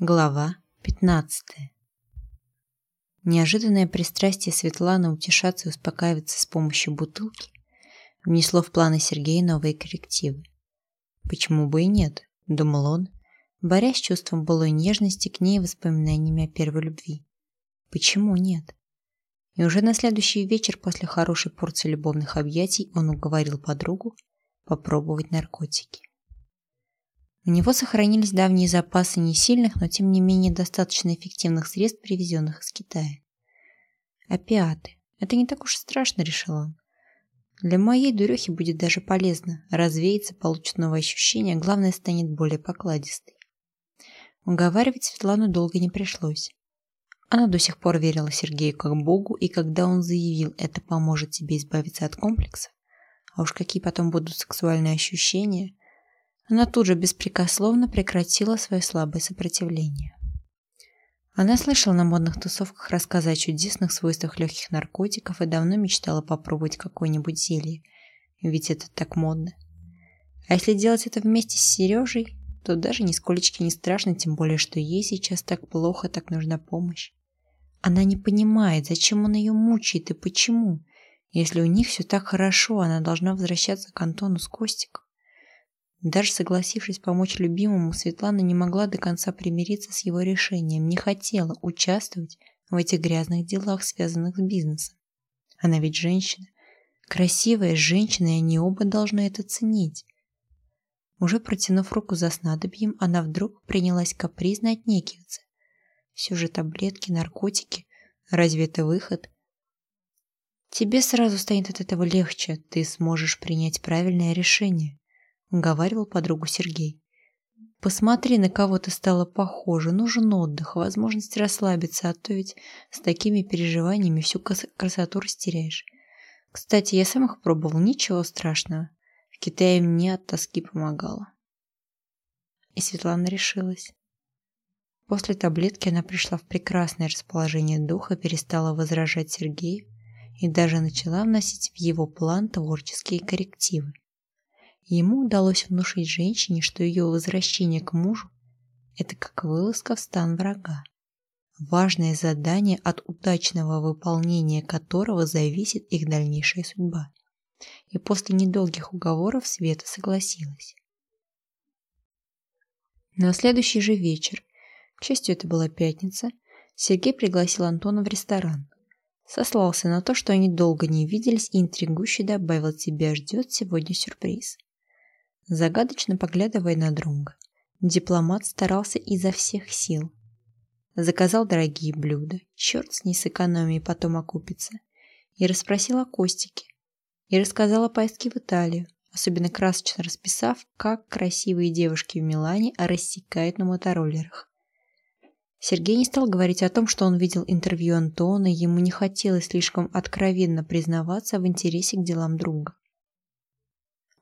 Глава 15. Неожиданное пристрастие Светланы утешаться и успокаиваться с помощью бутылки внесло в планы Сергея новые коррективы. Почему бы и нет, думал он, борясь с чувством былой нежности к ней и воспоминаниями о первой любви. Почему нет? И уже на следующий вечер после хорошей порции любовных объятий он уговорил подругу попробовать наркотики. У него сохранились давние запасы не сильных, но тем не менее достаточно эффективных средств, привезенных из Китая. Опиаты. Это не так уж страшно, решил он. Для моей дурехи будет даже полезно. Развеется, получит новое ощущение, а главное станет более покладистой. Уговаривать Светлану долго не пришлось. Она до сих пор верила Сергею как Богу, и когда он заявил, это поможет тебе избавиться от комплексов, а уж какие потом будут сексуальные ощущения, она тут же беспрекословно прекратила свое слабое сопротивление. Она слышала на модных тусовках рассказы о чудесных свойствах легких наркотиков и давно мечтала попробовать какое-нибудь зелье, ведь это так модно. А если делать это вместе с Сережей, то даже нисколечки не страшно, тем более, что ей сейчас так плохо, так нужна помощь. Она не понимает, зачем он ее мучает и почему. Если у них все так хорошо, она должна возвращаться к Антону с Костиком. Даже согласившись помочь любимому, Светлана не могла до конца примириться с его решением, не хотела участвовать в этих грязных делах, связанных с бизнесом. Она ведь женщина. Красивая женщина, и они оба должны это ценить. Уже протянув руку за снадобьем, она вдруг принялась капризно отнекиваться. Все же таблетки, наркотики. Разве это выход? Тебе сразу станет от этого легче. Ты сможешь принять правильное решение. — уговаривал подругу Сергей. «Посмотри, на кого ты стала похожа. Нужен отдых, возможность расслабиться, а то ведь с такими переживаниями всю красоту растеряешь. Кстати, я сам их пробовал, ничего страшного. В Китае мне от тоски помогало». И Светлана решилась. После таблетки она пришла в прекрасное расположение духа, перестала возражать Сергею и даже начала вносить в его план творческие коррективы. Ему удалось внушить женщине, что ее возвращение к мужу – это как вылазка в стан врага. Важное задание, от удачного выполнения которого зависит их дальнейшая судьба. И после недолгих уговоров Света согласилась. На следующий же вечер, к счастью, это была пятница, Сергей пригласил Антона в ресторан. Сослался на то, что они долго не виделись и интригующе добавил «Тебя ждет сегодня сюрприз» загадочно поглядывая на друга. Дипломат старался изо всех сил. Заказал дорогие блюда, черт с ней с экономией потом окупится, и расспросил о Костике. И рассказал о поездке в Италию, особенно красочно расписав, как красивые девушки в Милане рассекают на мотороллерах. Сергей не стал говорить о том, что он видел интервью Антона, ему не хотелось слишком откровенно признаваться в интересе к делам друга.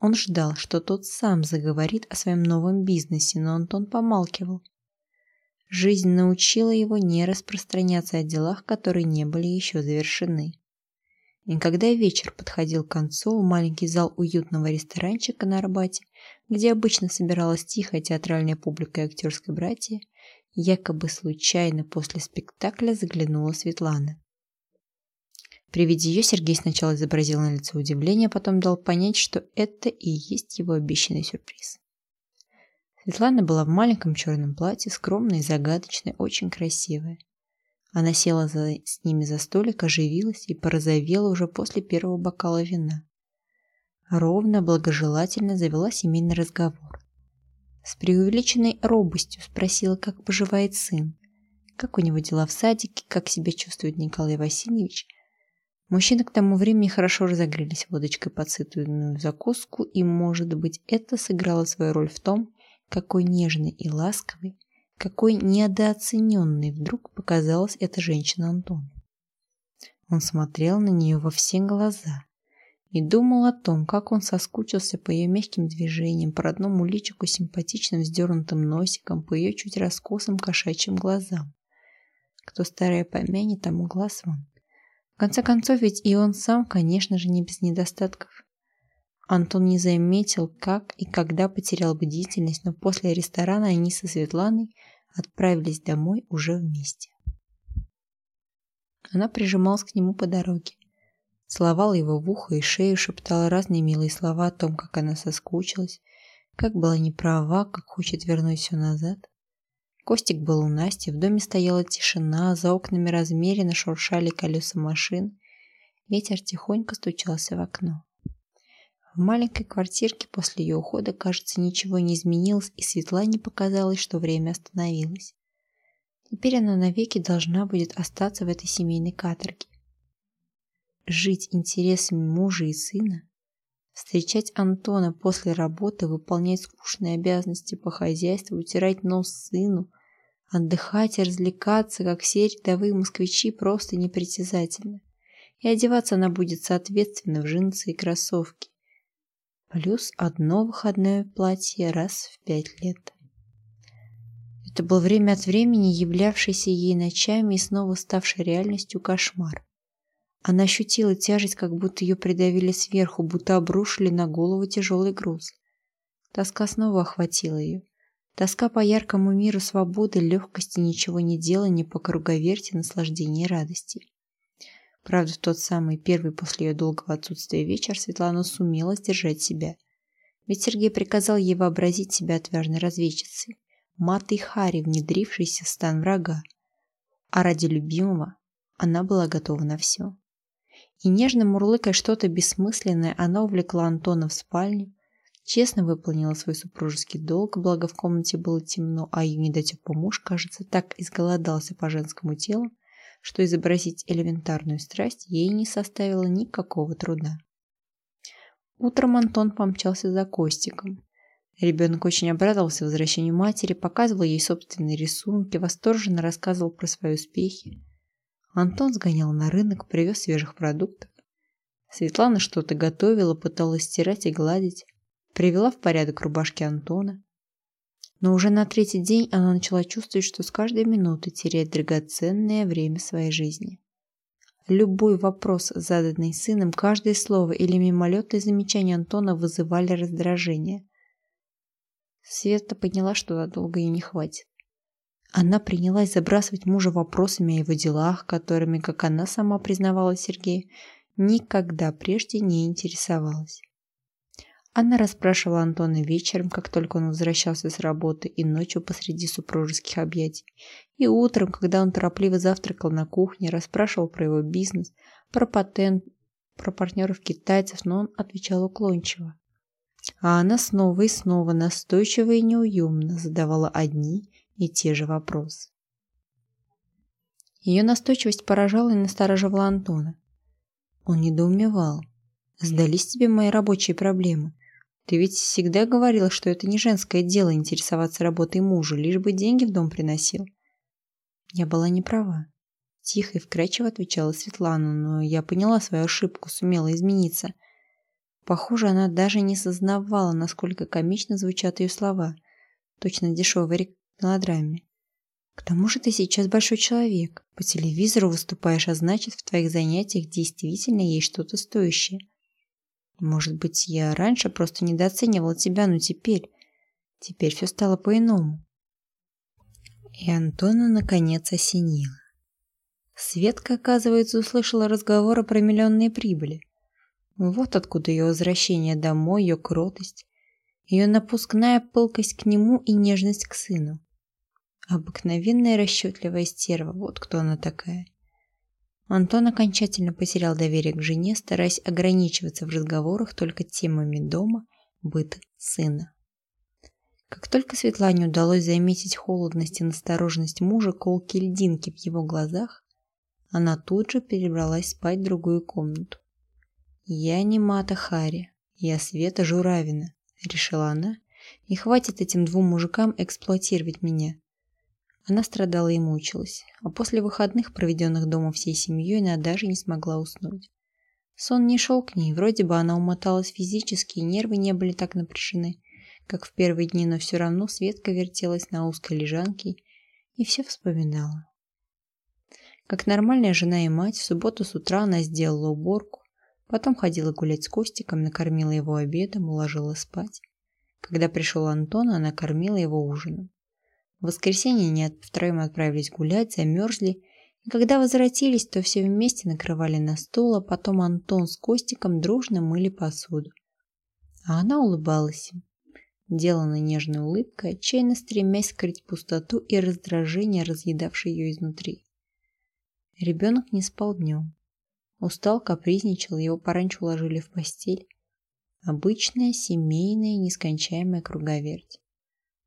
Он ждал, что тот сам заговорит о своем новом бизнесе, но Антон помалкивал. Жизнь научила его не распространяться о делах, которые не были еще завершены. И когда вечер подходил к концу, маленький зал уютного ресторанчика на Арбате, где обычно собиралась тихая театральная публика и актерское братье, якобы случайно после спектакля заглянула Светлана. При виде ее Сергей сначала изобразил на лицо удивление, потом дал понять, что это и есть его обещанный сюрприз. Светлана была в маленьком черном платье, скромной, загадочной, очень красивая. Она села за, с ними за столик, оживилась и порозовела уже после первого бокала вина. Ровно, благожелательно завела семейный разговор. С преувеличенной робостью спросила, как поживает сын, как у него дела в садике, как себя чувствует Николай Васильевич, Мужчины к тому времени хорошо разогрелись водочкой под закуску, и, может быть, это сыграло свою роль в том, какой нежной и ласковой, какой недооцененной вдруг показалась эта женщина Антону. Он смотрел на нее во все глаза и думал о том, как он соскучился по ее мягким движениям, по родному личику симпатичным вздернутым носиком, по ее чуть раскосым кошачьим глазам. Кто старая помянет, тому глаз вон. В конце концов, ведь и он сам, конечно же, не без недостатков. Антон не заметил, как и когда потерял бдительность, но после ресторана они со Светланой отправились домой уже вместе. Она прижималась к нему по дороге, целовала его в ухо и шею, шептала разные милые слова о том, как она соскучилась, как была неправа, как хочет вернуть все назад. Костик был у Насти, в доме стояла тишина, за окнами размеренно шуршали колеса машин, ветер тихонько стучался в окно. В маленькой квартирке после ее ухода, кажется, ничего не изменилось, и Светлане показалось, что время остановилось. Теперь она навеки должна будет остаться в этой семейной каторге. Жить интересами мужа и сына, встречать Антона после работы, выполнять скучные обязанности по хозяйству, утирать нос сыну, отдыхать и развлекаться, как все рядовые москвичи, просто непритязательно. И одеваться она будет соответственно в джинсы и кроссовки. Плюс одно выходное платье раз в пять лет. Это был время от времени являвшийся ей ночами и снова ставший реальностью кошмар. Она ощутила тяжесть, как будто ее придавили сверху, будто обрушили на голову тяжелый груз. Тоска снова охватила ее. Тоска по яркому миру свободы, легкости, ничего не делания, по круговерти, наслаждения и радости. Правда, в тот самый первый после ее долгого отсутствия вечер Светлана сумела сдержать себя. Ведь Сергей приказал ей вообразить себя отважной разведчицей матой Хари, внедрившейся в стан врага. А ради любимого она была готова на все. И нежно мурлыкая что-то бессмысленное, она увлекла Антона в спальню, честно выполнила свой супружеский долг, благо в комнате было темно, а ее недотепа муж, кажется, так изголодался по женскому телу, что изобразить элементарную страсть ей не составило никакого труда. Утром Антон помчался за Костиком. Ребенок очень обрадовался возвращению матери, показывал ей собственные рисунки, восторженно рассказывал про свои успехи. Антон сгонял на рынок, привез свежих продуктов. Светлана что-то готовила, пыталась стирать и гладить, привела в порядок рубашки Антона. Но уже на третий день она начала чувствовать, что с каждой минутой теряет драгоценное время своей жизни. Любой вопрос, заданный сыном, каждое слово или мимолетное замечание Антона вызывали раздражение – Света поняла, что надолго ей не хватит. Она принялась забрасывать мужа вопросами о его делах, которыми, как она сама признавала Сергею, никогда прежде не интересовалась. Она расспрашивала Антона вечером, как только он возвращался с работы, и ночью посреди супружеских объятий. И утром, когда он торопливо завтракал на кухне, расспрашивал про его бизнес, про патент, про партнеров китайцев, но он отвечал уклончиво. А она снова и снова настойчиво и неуемно задавала одни и те же вопросы. Ее настойчивость поражала и настораживала Антона. Он недоумевал. «Сдались тебе мои рабочие проблемы? Ты ведь всегда говорила, что это не женское дело интересоваться работой мужа, лишь бы деньги в дом приносил». Я была не права. Тихо и вкрадчиво отвечала Светлана, но я поняла свою ошибку, сумела измениться – Похоже, она даже не сознавала, насколько комично звучат ее слова. Точно дешевой мелодраме. К тому же ты сейчас большой человек. По телевизору выступаешь, а значит, в твоих занятиях действительно есть что-то стоящее. Может быть, я раньше просто недооценивала тебя, но теперь... Теперь все стало по-иному. И Антона наконец осенило. Светка, оказывается, услышала разговоры про миллионные прибыли. Вот откуда ее возвращение домой, ее кротость, ее напускная пылкость к нему и нежность к сыну. Обыкновенная расчетливая стерва, вот кто она такая. Антон окончательно потерял доверие к жене, стараясь ограничиваться в разговорах только темами дома, быта, сына. Как только Светлане удалось заметить холодность и настороженность мужа, колки льдинки в его глазах, она тут же перебралась спать в другую комнату. «Я не Мата Хари, я Света Журавина», — решила она, «и хватит этим двум мужикам эксплуатировать меня». Она страдала и мучилась, а после выходных, проведенных дома всей семьей, она даже не смогла уснуть. Сон не шел к ней, вроде бы она умоталась физически, и нервы не были так напряжены, как в первые дни, но все равно Светка вертелась на узкой лежанке и все вспоминала. Как нормальная жена и мать, в субботу с утра она сделала уборку, Потом ходила гулять с Костиком, накормила его обедом, уложила спать. Когда пришел Антон, она кормила его ужином. В воскресенье они втроем отправились гулять, замерзли, и когда возвратились, то все вместе накрывали на стол, а потом Антон с Костиком дружно мыли посуду. А она улыбалась им, делана нежной улыбкой, отчаянно стремясь скрыть пустоту и раздражение, разъедавшее ее изнутри. Ребенок не спал днем. Устал, капризничал, его пораньше уложили в постель. Обычная, семейная, нескончаемая круговерть.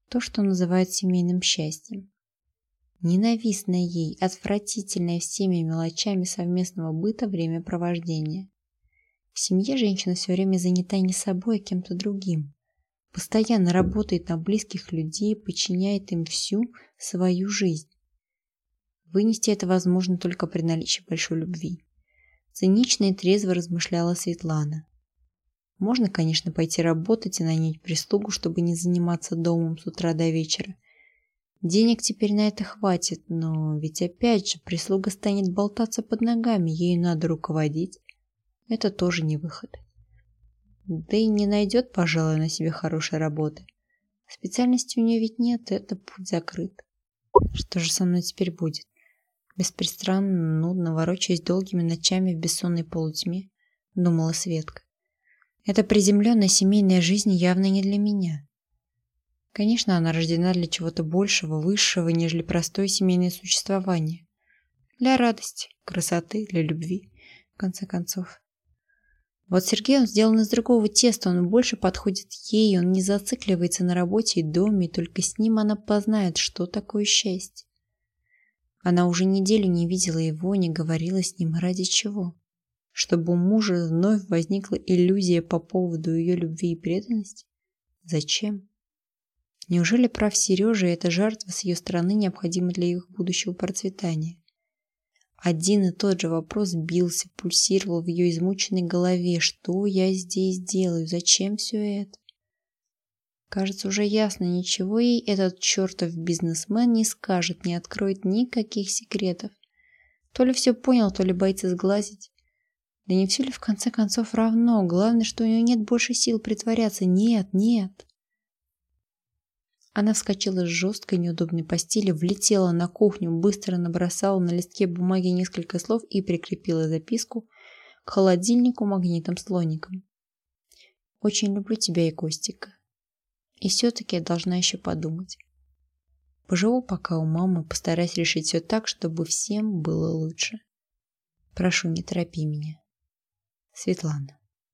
То, что называют семейным счастьем. Ненавистное ей, отвратительное всеми мелочами совместного быта времяпровождения. В семье женщина все время занята не собой, а кем-то другим. Постоянно работает на близких людей, подчиняет им всю свою жизнь. Вынести это возможно только при наличии большой любви. Цинично и трезво размышляла Светлана. Можно, конечно, пойти работать и нанять прислугу, чтобы не заниматься домом с утра до вечера. Денег теперь на это хватит, но ведь опять же прислуга станет болтаться под ногами, ею надо руководить. Это тоже не выход. Да и не найдет, пожалуй, на себе хорошей работы. Специальности у нее ведь нет, это путь закрыт. Что же со мной теперь будет? Беспристрастно, нудно, ворочаясь долгими ночами в бессонной полутьме, думала Светка. Эта приземленная семейная жизнь явно не для меня. Конечно, она рождена для чего-то большего, высшего, нежели простое семейное существование. Для радости, красоты, для любви, в конце концов. Вот Сергей, он сделан из другого теста, он больше подходит ей, он не зацикливается на работе и доме, и только с ним она познает, что такое счастье. Она уже неделю не видела его, не говорила с ним ради чего. Чтобы у мужа вновь возникла иллюзия по поводу ее любви и преданности? Зачем? Неужели прав Сережа и эта жертва с ее стороны необходима для их будущего процветания? Один и тот же вопрос бился, пульсировал в ее измученной голове. Что я здесь делаю? Зачем все это? Кажется, уже ясно, ничего ей этот чертов бизнесмен не скажет, не откроет никаких секретов. То ли все понял, то ли боится сглазить. Да не все ли в конце концов равно? Главное, что у нее нет больше сил притворяться. Нет, нет. Она вскочила с жесткой неудобной постели, влетела на кухню, быстро набросала на листке бумаги несколько слов и прикрепила записку к холодильнику магнитом-слоником. «Очень люблю тебя и Костика. И все-таки я должна еще подумать. Поживу пока у мамы, постараюсь решить все так, чтобы всем было лучше. Прошу, не торопи меня. Светлана.